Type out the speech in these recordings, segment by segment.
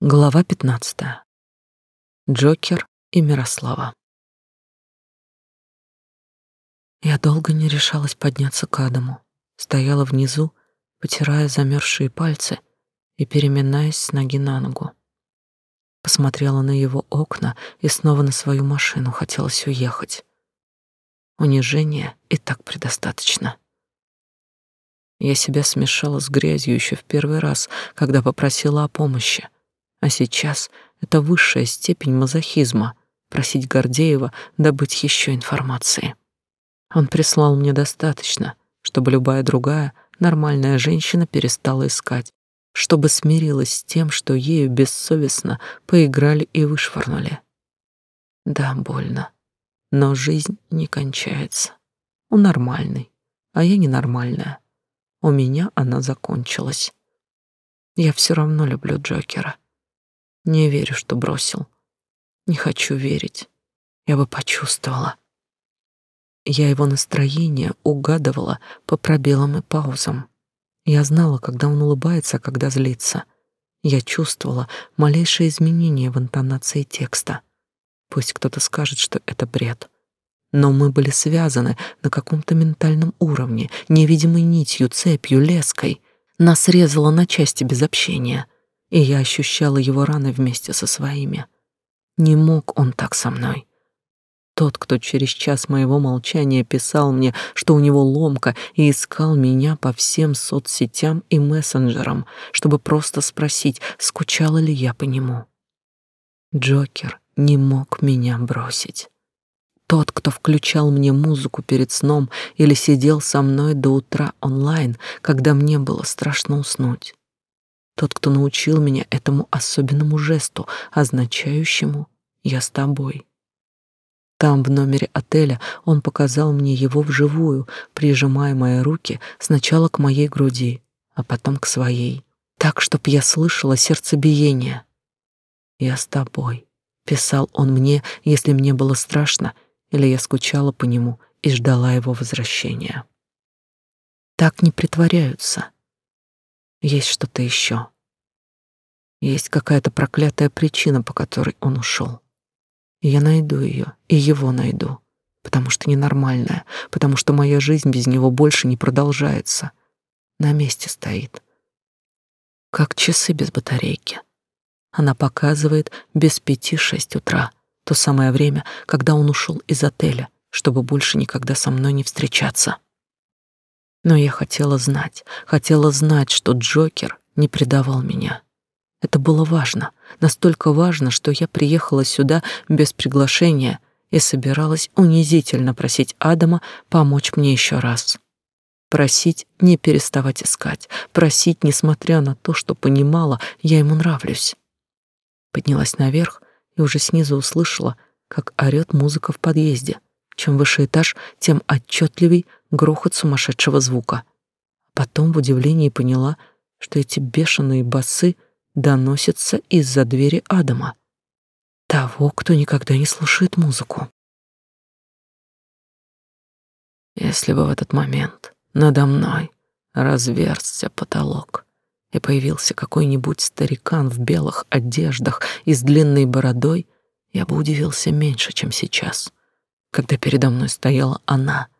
Глава 15. Джокер и Мирослава. Я долго не решалась подняться к Адаму. Стояла внизу, потирая замерзшие пальцы и переминаясь с ноги на ногу. Посмотрела на его окна и снова на свою машину, хотелось уехать. Унижения и так предостаточно. Я себя смешала с грязью еще в первый раз, когда попросила о помощи — а сейчас это высшая степень мазохизма — просить Гордеева добыть еще информации. Он прислал мне достаточно, чтобы любая другая нормальная женщина перестала искать, чтобы смирилась с тем, что ею бессовестно поиграли и вышвырнули. Да, больно, но жизнь не кончается. Он нормальный, а я ненормальная. У меня она закончилась. Я все равно люблю Джокера. Не верю, что бросил. Не хочу верить. Я бы почувствовала. Я его настроение угадывала по пробелам и паузам. Я знала, когда он улыбается, а когда злится. Я чувствовала малейшие изменения в интонации текста. Пусть кто-то скажет, что это бред. Но мы были связаны на каком-то ментальном уровне, невидимой нитью, цепью, леской. Нас резало на части без общения — и я ощущала его раны вместе со своими. Не мог он так со мной. Тот, кто через час моего молчания писал мне, что у него ломка, и искал меня по всем соцсетям и мессенджерам, чтобы просто спросить, скучала ли я по нему. Джокер не мог меня бросить. Тот, кто включал мне музыку перед сном или сидел со мной до утра онлайн, когда мне было страшно уснуть тот, кто научил меня этому особенному жесту, означающему «я с тобой». Там, в номере отеля, он показал мне его вживую, прижимая мои руки сначала к моей груди, а потом к своей, так, чтоб я слышала сердцебиение. «Я с тобой», — писал он мне, если мне было страшно, или я скучала по нему и ждала его возвращения. Так не притворяются. Есть что-то еще. Есть какая-то проклятая причина, по которой он ушел. Я найду ее, и его найду, потому что ненормальная, потому что моя жизнь без него больше не продолжается. На месте стоит. Как часы без батарейки. Она показывает без пяти шесть утра, то самое время, когда он ушел из отеля, чтобы больше никогда со мной не встречаться. Но я хотела знать, хотела знать, что Джокер не предавал меня. Это было важно, настолько важно, что я приехала сюда без приглашения и собиралась унизительно просить Адама помочь мне еще раз. Просить не переставать искать, просить, несмотря на то, что понимала, я ему нравлюсь. Поднялась наверх и уже снизу услышала, как орёт музыка в подъезде. Чем выше этаж, тем отчетливей грохот сумасшедшего звука. Потом в удивлении поняла, что эти бешеные басы доносятся из-за двери Адама, того, кто никогда не слушает музыку. Если бы в этот момент надо мной разверзся потолок и появился какой-нибудь старикан в белых одеждах и с длинной бородой, я бы удивился меньше, чем сейчас, когда передо мной стояла она —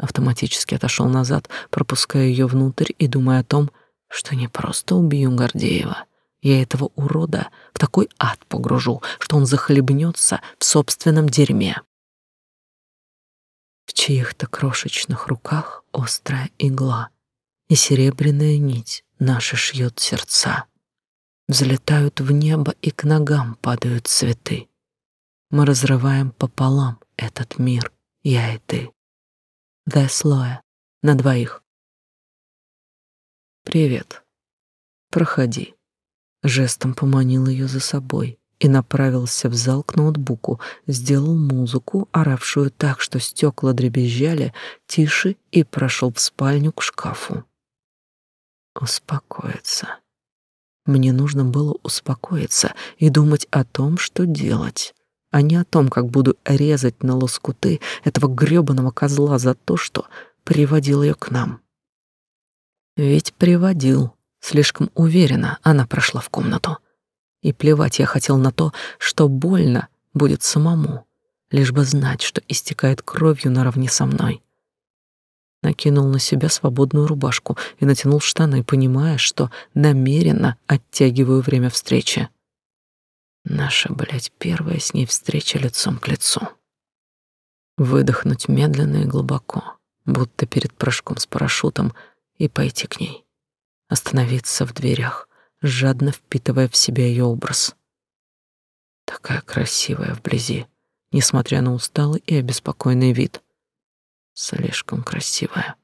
Автоматически отошел назад, пропуская ее внутрь и думая о том, что не просто убью Гордеева. Я этого урода в такой ад погружу, что он захлебнется в собственном дерьме. В чьих-то крошечных руках острая игла, и серебряная нить наши шьет сердца. Взлетают в небо, и к ногам падают цветы. Мы разрываем пополам этот мир, я и ты. The Слоя. На двоих. «Привет. Проходи». Жестом поманил ее за собой и направился в зал к ноутбуку, сделал музыку, оравшую так, что стекла дребезжали, тише и прошел в спальню к шкафу. Успокоиться. Мне нужно было успокоиться и думать о том, что делать а не о том, как буду резать на лоскуты этого грёбаного козла за то, что приводил ее к нам. Ведь приводил. Слишком уверенно она прошла в комнату. И плевать я хотел на то, что больно будет самому, лишь бы знать, что истекает кровью наравне со мной. Накинул на себя свободную рубашку и натянул штаны, понимая, что намеренно оттягиваю время встречи. Наша, блядь, первая с ней встреча лицом к лицу. Выдохнуть медленно и глубоко, будто перед прыжком с парашютом, и пойти к ней. Остановиться в дверях, жадно впитывая в себя ее образ. Такая красивая вблизи, несмотря на усталый и обеспокоенный вид. Слишком красивая.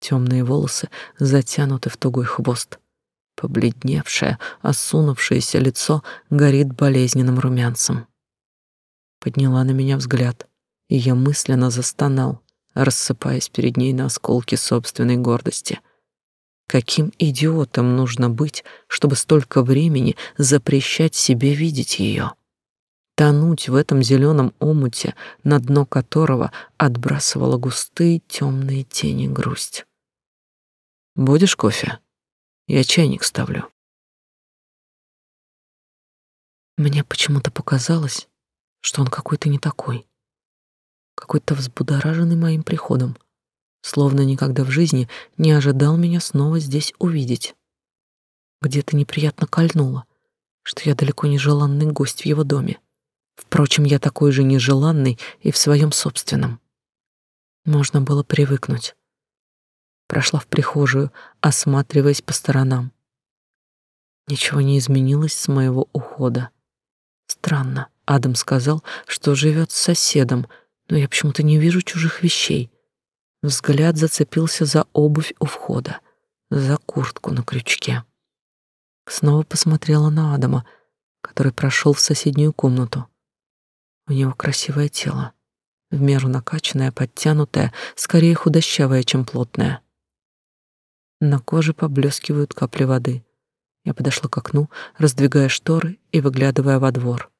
Темные волосы затянуты в тугой хвост. Побледневшее, осунувшееся лицо горит болезненным румянцем. Подняла на меня взгляд, и я мысленно застонал, рассыпаясь перед ней на осколки собственной гордости. Каким идиотом нужно быть, чтобы столько времени запрещать себе видеть ее? Тонуть в этом зеленом омуте, на дно которого отбрасывала густые темные тени грусть. «Будешь кофе?» Я чайник ставлю. Мне почему-то показалось, что он какой-то не такой. Какой-то взбудораженный моим приходом, словно никогда в жизни не ожидал меня снова здесь увидеть. Где-то неприятно кольнуло, что я далеко не желанный гость в его доме. Впрочем, я такой же нежеланный и в своем собственном. Можно было привыкнуть прошла в прихожую, осматриваясь по сторонам. Ничего не изменилось с моего ухода. Странно, Адам сказал, что живет с соседом, но я почему-то не вижу чужих вещей. Взгляд зацепился за обувь у входа, за куртку на крючке. Снова посмотрела на Адама, который прошел в соседнюю комнату. У него красивое тело, в меру накачанное, подтянутое, скорее худощавое, чем плотное. На коже поблескивают капли воды. Я подошла к окну, раздвигая шторы и выглядывая во двор.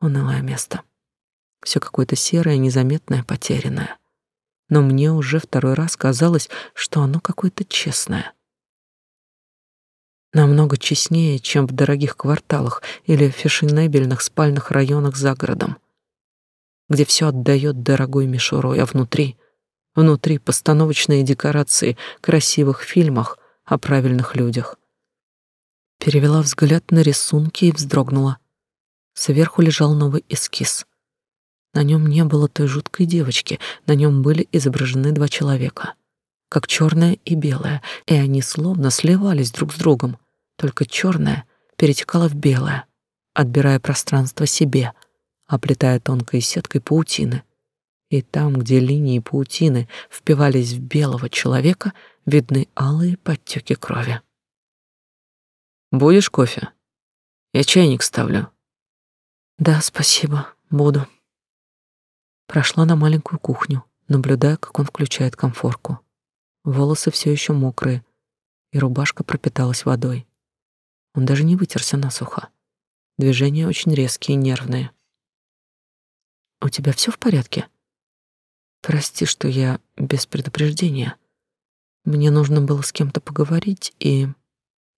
Унылое место. Все какое-то серое, незаметное, потерянное. Но мне уже второй раз казалось, что оно какое-то честное. Намного честнее, чем в дорогих кварталах или фешенебельных спальных районах за городом, где все отдает дорогой мишурой, а внутри — Внутри постановочные декорации красивых фильмах о правильных людях. Перевела взгляд на рисунки и вздрогнула. Сверху лежал новый эскиз. На нем не было той жуткой девочки, на нем были изображены два человека, как черное и белое, и они словно сливались друг с другом. Только черное перетекало в белое, отбирая пространство себе, оплетая тонкой сеткой паутины. И там, где линии паутины впивались в белого человека, видны алые подтеки крови. «Будешь кофе? Я чайник ставлю». «Да, спасибо, буду». Прошла на маленькую кухню, наблюдая, как он включает конфорку. Волосы все еще мокрые, и рубашка пропиталась водой. Он даже не вытерся насухо. Движения очень резкие и нервные. «У тебя все в порядке?» Прости, что я без предупреждения. Мне нужно было с кем-то поговорить, и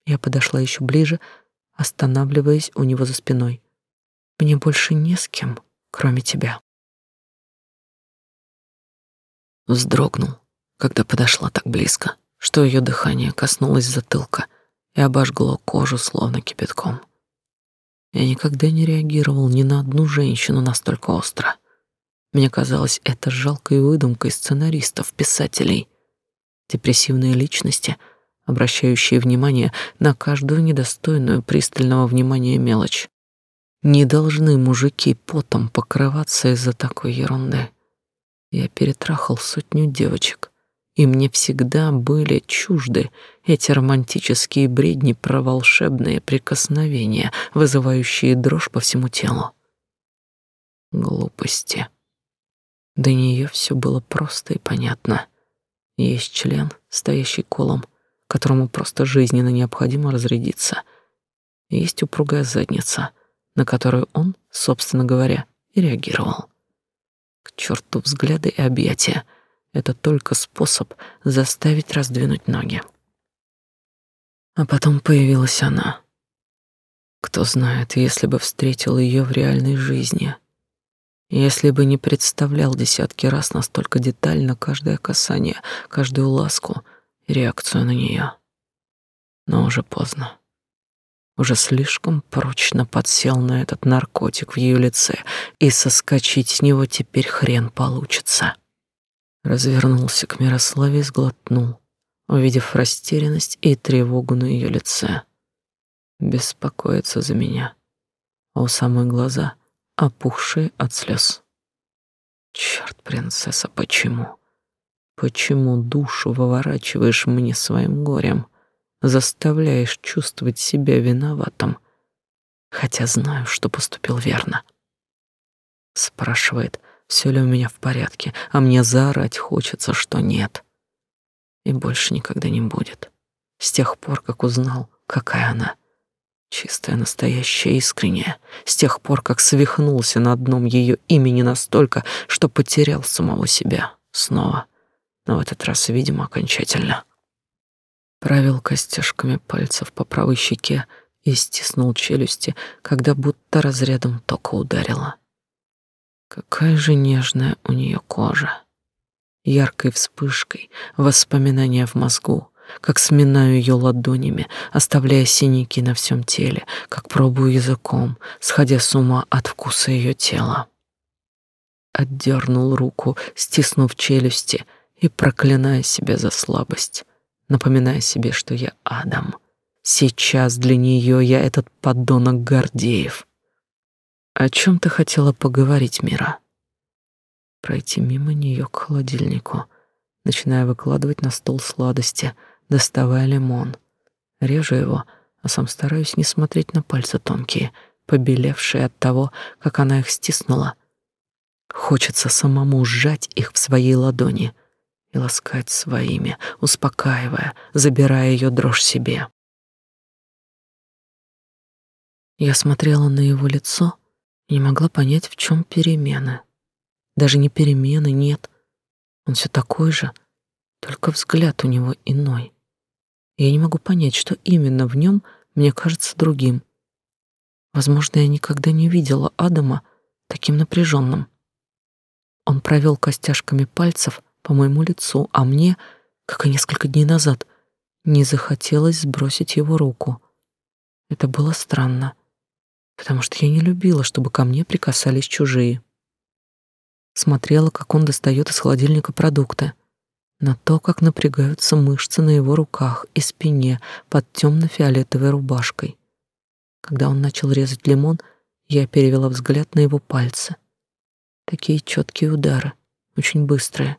я подошла еще ближе, останавливаясь у него за спиной. Мне больше не с кем, кроме тебя. Вздрогнул, когда подошла так близко, что ее дыхание коснулось затылка и обожгло кожу словно кипятком. Я никогда не реагировал ни на одну женщину настолько остро. Мне казалось это жалкой выдумкой сценаристов, писателей. Депрессивные личности, обращающие внимание на каждую недостойную пристального внимания мелочь. Не должны мужики потом покрываться из-за такой ерунды. Я перетрахал сотню девочек, и мне всегда были чужды эти романтические бредни про волшебные прикосновения, вызывающие дрожь по всему телу. Глупости. До нее все было просто и понятно. Есть член, стоящий колом, которому просто жизненно необходимо разрядиться. Есть упругая задница, на которую он, собственно говоря, и реагировал. К черту взгляды и объятия. Это только способ заставить раздвинуть ноги. А потом появилась она. Кто знает, если бы встретил ее в реальной жизни, если бы не представлял десятки раз настолько детально каждое касание, каждую ласку реакцию на нее. Но уже поздно. Уже слишком прочно подсел на этот наркотик в ее лице, и соскочить с него теперь хрен получится. Развернулся к Мирославе и сглотнул, увидев растерянность и тревогу на ее лице беспокоится за меня, а у самой глаза опухшие от слез. Черт, принцесса, почему? Почему душу выворачиваешь мне своим горем, заставляешь чувствовать себя виноватым, хотя знаю, что поступил верно? Спрашивает, все ли у меня в порядке, а мне заорать хочется, что нет. И больше никогда не будет. С тех пор, как узнал, какая она — Чистая, настоящая, искренняя. С тех пор, как свихнулся на одном ее имени настолько, что потерял самого себя. Снова. Но в этот раз, видимо, окончательно. Провел костяшками пальцев по правой щеке и стиснул челюсти, когда будто разрядом тока ударило. Какая же нежная у нее кожа. Яркой вспышкой воспоминания в мозгу, как сминаю ее ладонями, оставляя синяки на всем теле, как пробую языком, сходя с ума от вкуса ее тела. Отдернул руку, стиснув челюсти и проклиная себя за слабость, напоминая себе, что я Адам. Сейчас для нее я этот подонок Гордеев. О чем ты хотела поговорить, Мира? Пройти мимо нее к холодильнику, начиная выкладывать на стол сладости — доставая лимон. Режу его, а сам стараюсь не смотреть на пальцы тонкие, побелевшие от того, как она их стиснула. Хочется самому сжать их в своей ладони и ласкать своими, успокаивая, забирая ее дрожь себе. Я смотрела на его лицо и не могла понять, в чем перемены. Даже не перемены, нет. Он все такой же, только взгляд у него иной. Я не могу понять, что именно в нем мне кажется другим. Возможно, я никогда не видела Адама таким напряженным. Он провел костяшками пальцев по моему лицу, а мне, как и несколько дней назад, не захотелось сбросить его руку. Это было странно, потому что я не любила, чтобы ко мне прикасались чужие. Смотрела, как он достает из холодильника продукты на то, как напрягаются мышцы на его руках и спине под темно-фиолетовой рубашкой. Когда он начал резать лимон, я перевела взгляд на его пальцы. Такие четкие удары, очень быстрые.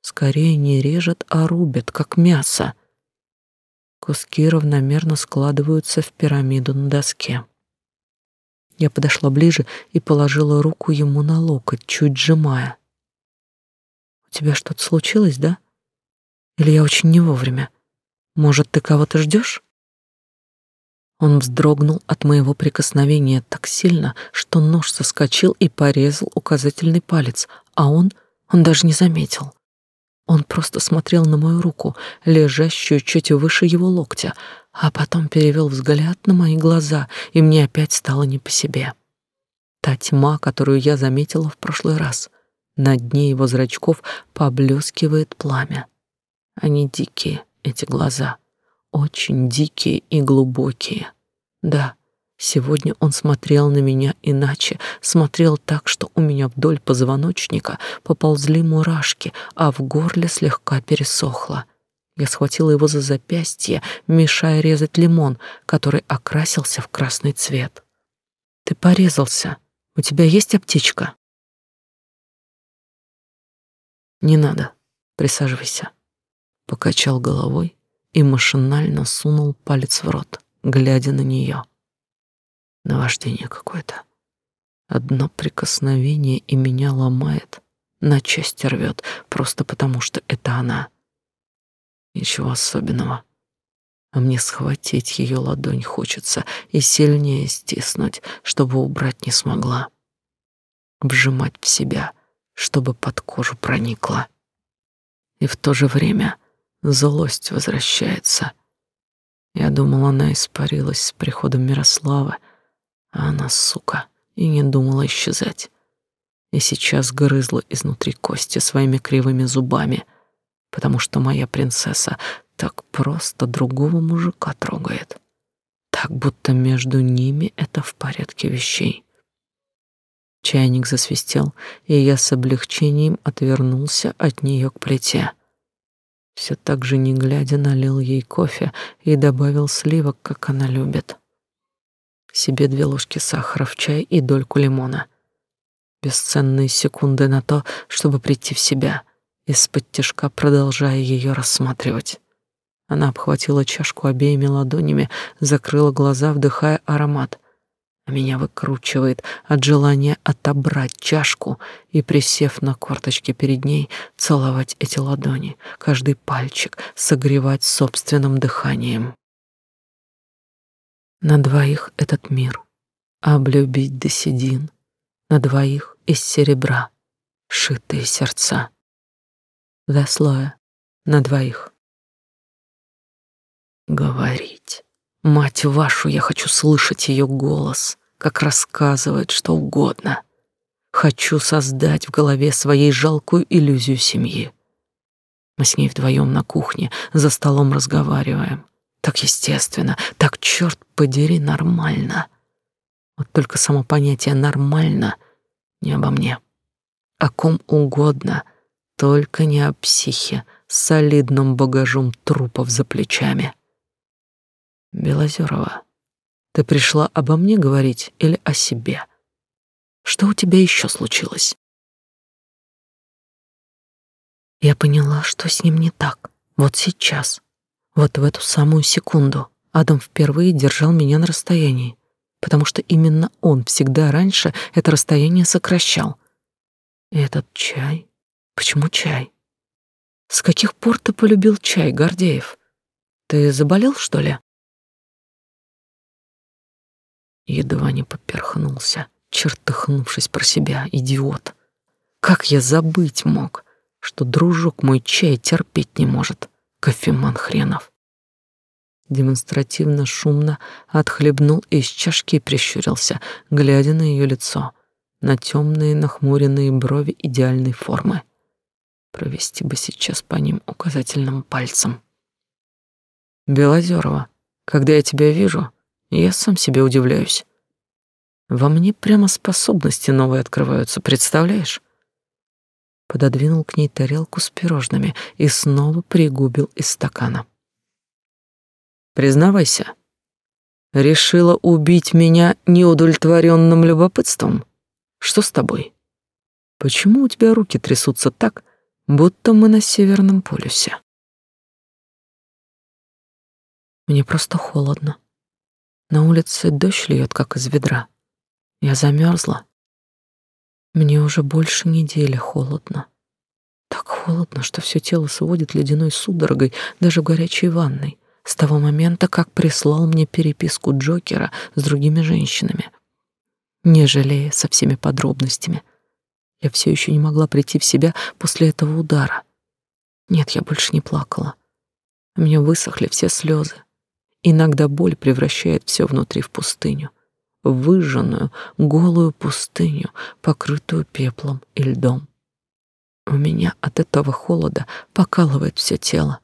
Скорее не режет, а рубят, как мясо. Куски равномерно складываются в пирамиду на доске. Я подошла ближе и положила руку ему на локоть, чуть сжимая. «У тебя что-то случилось, да?» Или я очень не вовремя? Может, ты кого-то ждешь? Он вздрогнул от моего прикосновения так сильно, что нож соскочил и порезал указательный палец, а он, он даже не заметил. Он просто смотрел на мою руку, лежащую чуть выше его локтя, а потом перевел взгляд на мои глаза, и мне опять стало не по себе. Та тьма, которую я заметила в прошлый раз. На дне его зрачков поблескивает пламя. Они дикие, эти глаза, очень дикие и глубокие. Да, сегодня он смотрел на меня иначе, смотрел так, что у меня вдоль позвоночника поползли мурашки, а в горле слегка пересохло. Я схватила его за запястье, мешая резать лимон, который окрасился в красный цвет. «Ты порезался. У тебя есть аптечка?» «Не надо. Присаживайся покачал головой и машинально сунул палец в рот, глядя на нее. Наваждение какое-то. Одно прикосновение и меня ломает, на части рвет, просто потому что это она. Ничего особенного. А мне схватить ее ладонь хочется и сильнее стиснуть, чтобы убрать не смогла. Вжимать в себя, чтобы под кожу проникла. И в то же время Злость возвращается. Я думал, она испарилась с приходом Мирославы, а она, сука, и не думала исчезать. И сейчас грызла изнутри кости своими кривыми зубами, потому что моя принцесса так просто другого мужика трогает. Так будто между ними это в порядке вещей. Чайник засвистел, и я с облегчением отвернулся от нее к плите. Все так же не глядя налил ей кофе и добавил сливок, как она любит. Себе две ложки сахара в чай и дольку лимона. Бесценные секунды на то, чтобы прийти в себя, из-под тяжка продолжая ее рассматривать. Она обхватила чашку обеими ладонями, закрыла глаза, вдыхая аромат. Меня выкручивает от желания отобрать чашку и, присев на корточки перед ней, целовать эти ладони, каждый пальчик согревать собственным дыханием. На двоих этот мир, облюбить до седин, на двоих из серебра, шитые сердца. Два слоя на двоих. Говорить. Мать вашу, я хочу слышать ее голос, как рассказывает что угодно. Хочу создать в голове своей жалкую иллюзию семьи. Мы с ней вдвоем на кухне, за столом разговариваем. Так естественно, так, черт подери, нормально. Вот только само понятие «нормально» не обо мне. О ком угодно, только не о психе с солидным багажом трупов за плечами. Белозерова, ты пришла обо мне говорить или о себе? Что у тебя еще случилось? Я поняла, что с ним не так. Вот сейчас, вот в эту самую секунду, Адам впервые держал меня на расстоянии, потому что именно он всегда раньше это расстояние сокращал. И этот чай? Почему чай? С каких пор ты полюбил чай, Гордеев? Ты заболел, что ли? Едва не поперхнулся, чертыхнувшись про себя, идиот. Как я забыть мог, что дружок мой чай терпеть не может, кофеман хренов. Демонстративно шумно отхлебнул из чашки и прищурился, глядя на ее лицо, на темные нахмуренные брови идеальной формы. Провести бы сейчас по ним указательным пальцем. Белозерова, когда я тебя вижу, я сам себе удивляюсь. Во мне прямо способности новые открываются, представляешь? Пододвинул к ней тарелку с пирожными и снова пригубил из стакана. Признавайся, решила убить меня неудовлетворенным любопытством? Что с тобой? Почему у тебя руки трясутся так, будто мы на Северном полюсе? Мне просто холодно. На улице дождь льет, как из ведра. Я замерзла. Мне уже больше недели холодно. Так холодно, что все тело сводит ледяной судорогой даже в горячей ванной, с того момента, как прислал мне переписку Джокера с другими женщинами. Не жалея со всеми подробностями. Я все еще не могла прийти в себя после этого удара. Нет, я больше не плакала. У меня высохли все слезы. Иногда боль превращает все внутри в пустыню, выжженную, голую пустыню, покрытую пеплом и льдом. У меня от этого холода покалывает все тело.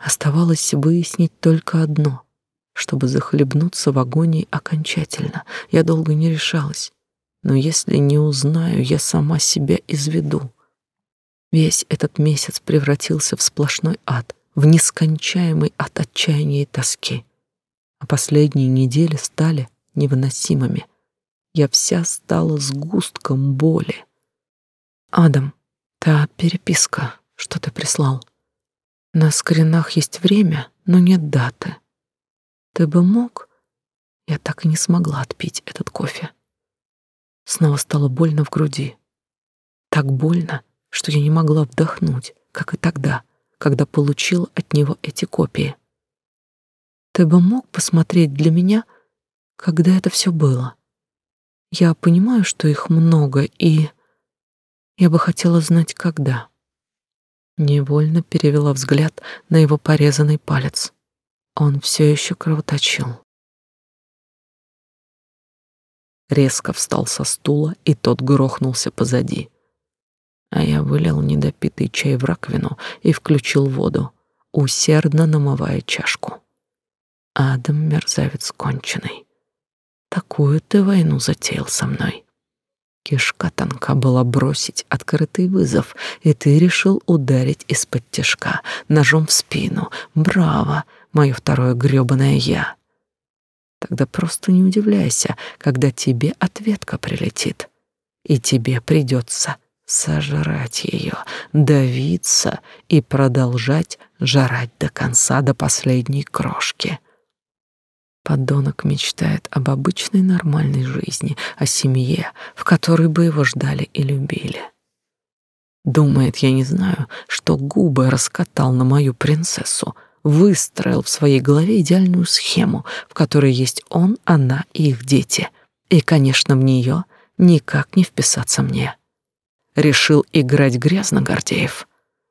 Оставалось выяснить только одно. Чтобы захлебнуться в агонии окончательно, я долго не решалась. Но если не узнаю, я сама себя изведу. Весь этот месяц превратился в сплошной ад в нескончаемый от отчаяния и тоски. А последние недели стали невыносимыми. Я вся стала сгустком боли. Адам, та переписка, что ты прислал. На скринах есть время, но нет даты. Ты бы мог? Я так и не смогла отпить этот кофе. Снова стало больно в груди. Так больно, что я не могла вдохнуть, как и тогда когда получил от него эти копии. Ты бы мог посмотреть для меня, когда это все было? Я понимаю, что их много, и я бы хотела знать, когда. Невольно перевела взгляд на его порезанный палец. Он все еще кровоточил. Резко встал со стула, и тот грохнулся позади. А я вылил недопитый чай в раковину и включил воду, усердно намывая чашку. Адам, мерзавец конченый. Такую ты войну затеял со мной. Кишка тонка была бросить открытый вызов, и ты решил ударить из-под тяжка, ножом в спину. Браво, мое второе грёбаное «я». Тогда просто не удивляйся, когда тебе ответка прилетит, и тебе придется сожрать ее, давиться и продолжать жрать до конца, до последней крошки. Подонок мечтает об обычной нормальной жизни, о семье, в которой бы его ждали и любили. Думает, я не знаю, что губы раскатал на мою принцессу, выстроил в своей голове идеальную схему, в которой есть он, она и их дети. И, конечно, в нее никак не вписаться мне. Решил играть грязно, Гордеев.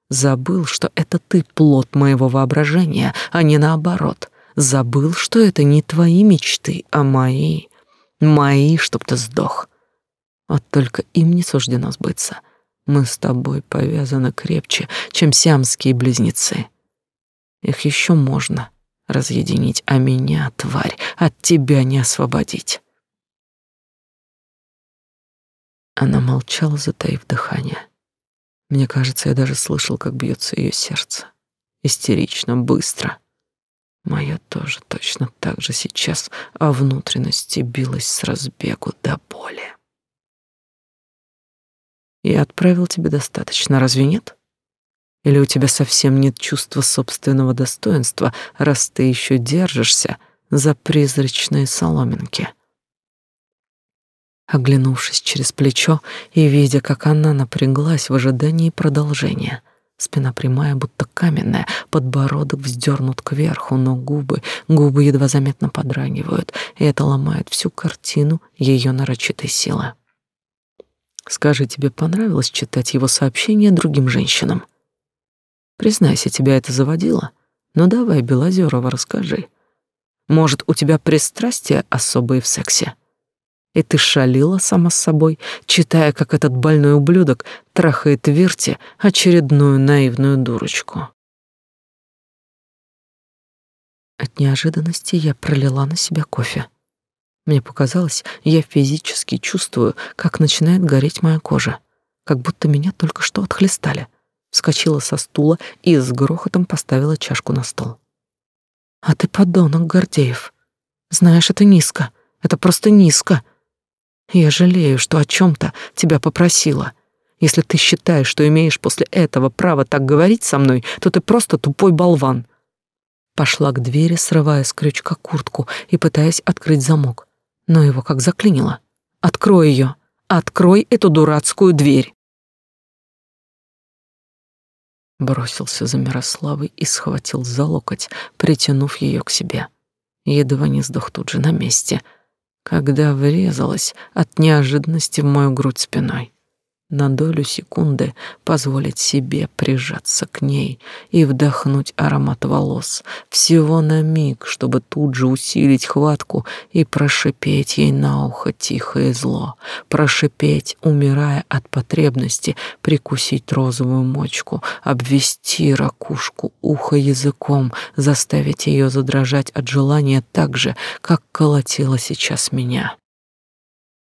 Забыл, что это ты плод моего воображения, а не наоборот — Забыл, что это не твои мечты, а мои. Мои, чтоб ты сдох. Вот только им не суждено сбыться. Мы с тобой повязаны крепче, чем сиамские близнецы. Их еще можно разъединить, а меня, тварь, от тебя не освободить. Она молчала, затаив дыхание. Мне кажется, я даже слышал, как бьется ее сердце. Истерично, быстро. Моя тоже точно так же сейчас, а внутренности билась с разбегу до боли. Я отправил тебе достаточно, разве нет? Или у тебя совсем нет чувства собственного достоинства, раз ты еще держишься за призрачные соломинки? Оглянувшись через плечо и видя, как она напряглась в ожидании продолжения, Спина прямая, будто каменная, подбородок вздернут кверху, но губы, губы едва заметно подрагивают, и это ломает всю картину ее нарочитой силы. Скажи, тебе понравилось читать его сообщения другим женщинам? Признайся, тебя это заводило? Ну давай, Белозерова, расскажи. Может, у тебя пристрастия особые в сексе? И ты шалила сама с собой, читая, как этот больной ублюдок трахает Вирте очередную наивную дурочку. От неожиданности я пролила на себя кофе. Мне показалось, я физически чувствую, как начинает гореть моя кожа, как будто меня только что отхлестали. Вскочила со стула и с грохотом поставила чашку на стол. «А ты подонок, Гордеев. Знаешь, это низко. Это просто низко. Я жалею, что о чем-то тебя попросила. Если ты считаешь, что имеешь после этого право так говорить со мной, то ты просто тупой болван. Пошла к двери, срывая с крючка куртку и пытаясь открыть замок. Но его как заклинило. Открой ее. Открой эту дурацкую дверь. Бросился за Мирославой и схватил за локоть, притянув ее к себе. Едва не сдох тут же на месте — когда врезалась от неожиданности в мою грудь спиной на долю секунды позволить себе прижаться к ней и вдохнуть аромат волос, всего на миг, чтобы тут же усилить хватку и прошипеть ей на ухо тихое зло, прошипеть, умирая от потребности, прикусить розовую мочку, обвести ракушку уха языком, заставить ее задрожать от желания так же, как колотила сейчас меня.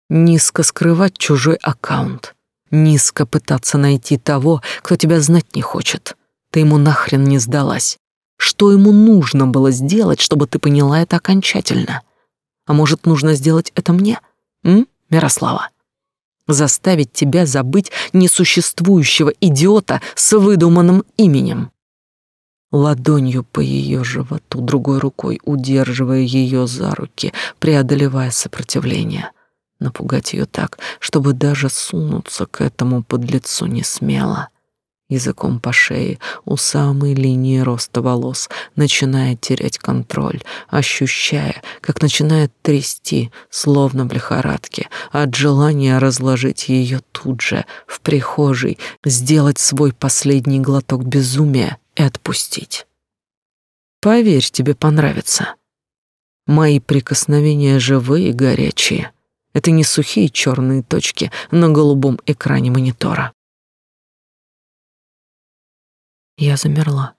Низко скрывать чужой аккаунт — Низко пытаться найти того, кто тебя знать не хочет. Ты ему нахрен не сдалась. Что ему нужно было сделать, чтобы ты поняла это окончательно? А может, нужно сделать это мне? М, Мирослава? Заставить тебя забыть несуществующего идиота с выдуманным именем. Ладонью по ее животу, другой рукой удерживая ее за руки, преодолевая сопротивление — напугать ее так, чтобы даже сунуться к этому подлецу не смело. Языком по шее, у самой линии роста волос, начиная терять контроль, ощущая, как начинает трясти, словно в лихорадке, от желания разложить ее тут же, в прихожей, сделать свой последний глоток безумия и отпустить. Поверь, тебе понравится. Мои прикосновения живые и горячие. Это не сухие черные точки на голубом экране монитора. Я замерла.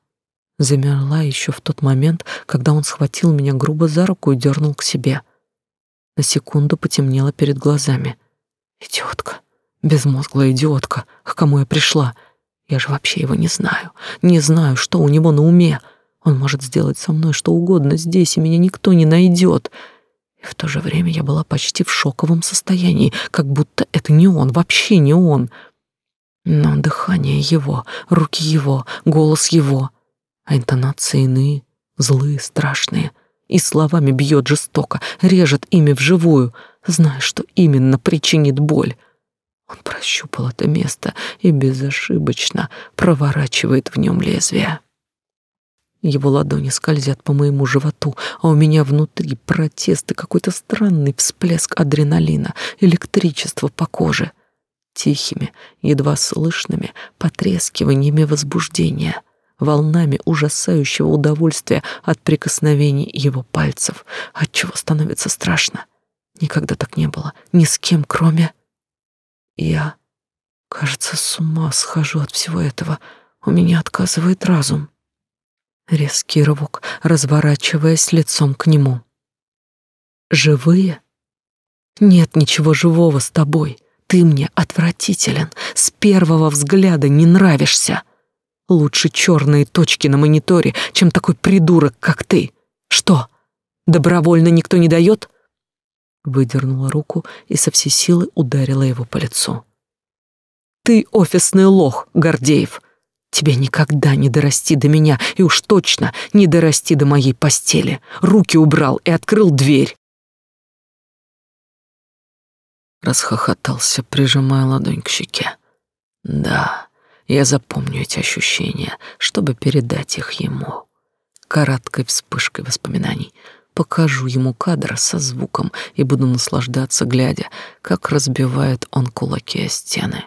Замерла еще в тот момент, когда он схватил меня грубо за руку и дернул к себе. На секунду потемнело перед глазами. Идиотка, безмозглая идиотка, к кому я пришла. Я же вообще его не знаю. Не знаю, что у него на уме. Он может сделать со мной что угодно здесь, и меня никто не найдет. И в то же время я была почти в шоковом состоянии, как будто это не он, вообще не он. Но дыхание его, руки его, голос его, а интонации иные, злые, страшные, и словами бьет жестоко, режет ими вживую, зная, что именно причинит боль. Он прощупал это место и безошибочно проворачивает в нем лезвие. Его ладони скользят по моему животу, а у меня внутри протест и какой-то странный всплеск адреналина, электричество по коже, тихими, едва слышными потрескиваниями возбуждения, волнами ужасающего удовольствия от прикосновений его пальцев, от чего становится страшно. Никогда так не было, ни с кем, кроме... Я, кажется, с ума схожу от всего этого. У меня отказывает разум. Резкий рывок, разворачиваясь лицом к нему. Живые? Нет ничего живого с тобой. Ты мне отвратителен. С первого взгляда не нравишься. Лучше черные точки на мониторе, чем такой придурок, как ты. Что? Добровольно никто не дает? Выдернула руку и со всей силы ударила его по лицу. Ты офисный лох, Гордеев. Тебе никогда не дорасти до меня, и уж точно не дорасти до моей постели. Руки убрал и открыл дверь. Расхохотался, прижимая ладонь к щеке. Да, я запомню эти ощущения, чтобы передать их ему. Короткой вспышкой воспоминаний покажу ему кадр со звуком и буду наслаждаться, глядя, как разбивает он кулаки о стены.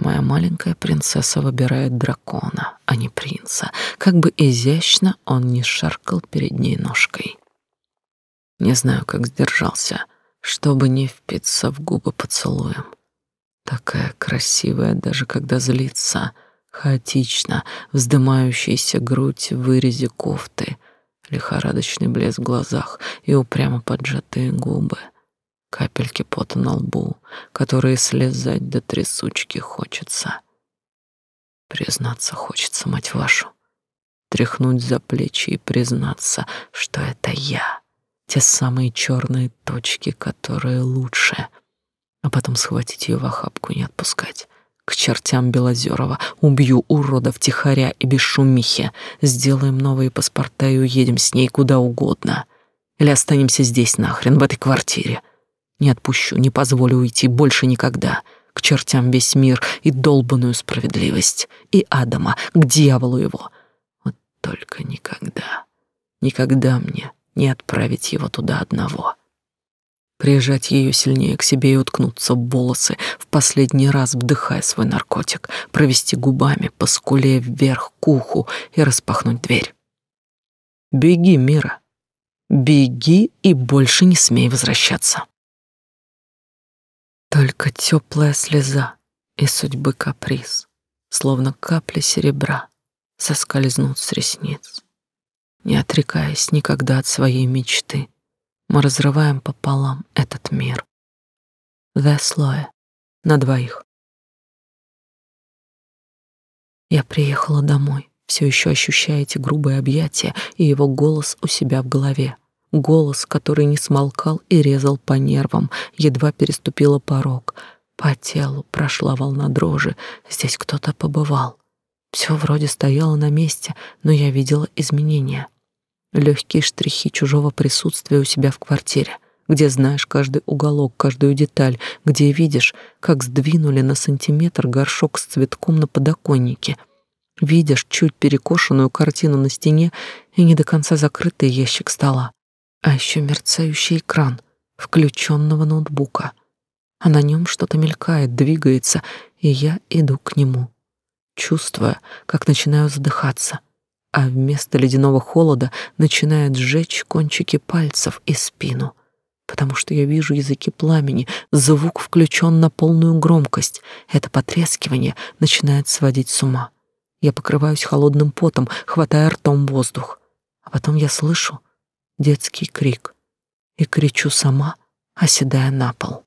Моя маленькая принцесса выбирает дракона, а не принца, как бы изящно он ни шаркал перед ней ножкой. Не знаю, как сдержался, чтобы не впиться в губы поцелуем. Такая красивая, даже когда злится, хаотично. Вздымающаяся грудь в вырезе кофты, лихорадочный блеск в глазах и упрямо поджатые губы — капельки пота на лбу, которые слезать до трясучки хочется. Признаться хочется, мать вашу. Тряхнуть за плечи и признаться, что это я. Те самые черные точки, которые лучше. А потом схватить ее в охапку и не отпускать. К чертям Белозерова. Убью урода втихаря и без шумихи. Сделаем новые паспорта и уедем с ней куда угодно. Или останемся здесь нахрен, в этой квартире. Не отпущу, не позволю уйти больше никогда. К чертям весь мир и долбанную справедливость. И Адама, к дьяволу его. Вот только никогда, никогда мне не отправить его туда одного. Прижать ее сильнее к себе и уткнуться в волосы, в последний раз вдыхая свой наркотик, провести губами по скуле вверх к уху и распахнуть дверь. Беги, Мира. Беги и больше не смей возвращаться. Только теплая слеза и судьбы каприз, словно капли серебра, соскользнут с ресниц. Не отрекаясь никогда от своей мечты, мы разрываем пополам этот мир. Веслое на двоих. Я приехала домой, все еще ощущая эти грубые объятия и его голос у себя в голове голос, который не смолкал и резал по нервам, едва переступила порог. По телу прошла волна дрожи. Здесь кто-то побывал. Все вроде стояло на месте, но я видела изменения. Легкие штрихи чужого присутствия у себя в квартире, где знаешь каждый уголок, каждую деталь, где видишь, как сдвинули на сантиметр горшок с цветком на подоконнике — видишь чуть перекошенную картину на стене и не до конца закрытый ящик стола а еще мерцающий экран включенного ноутбука. А на нем что-то мелькает, двигается, и я иду к нему, чувствуя, как начинаю задыхаться. а вместо ледяного холода начинает сжечь кончики пальцев и спину, потому что я вижу языки пламени, звук включен на полную громкость. Это потрескивание начинает сводить с ума. Я покрываюсь холодным потом, хватая ртом воздух. А потом я слышу детский крик и кричу сама, оседая на пол.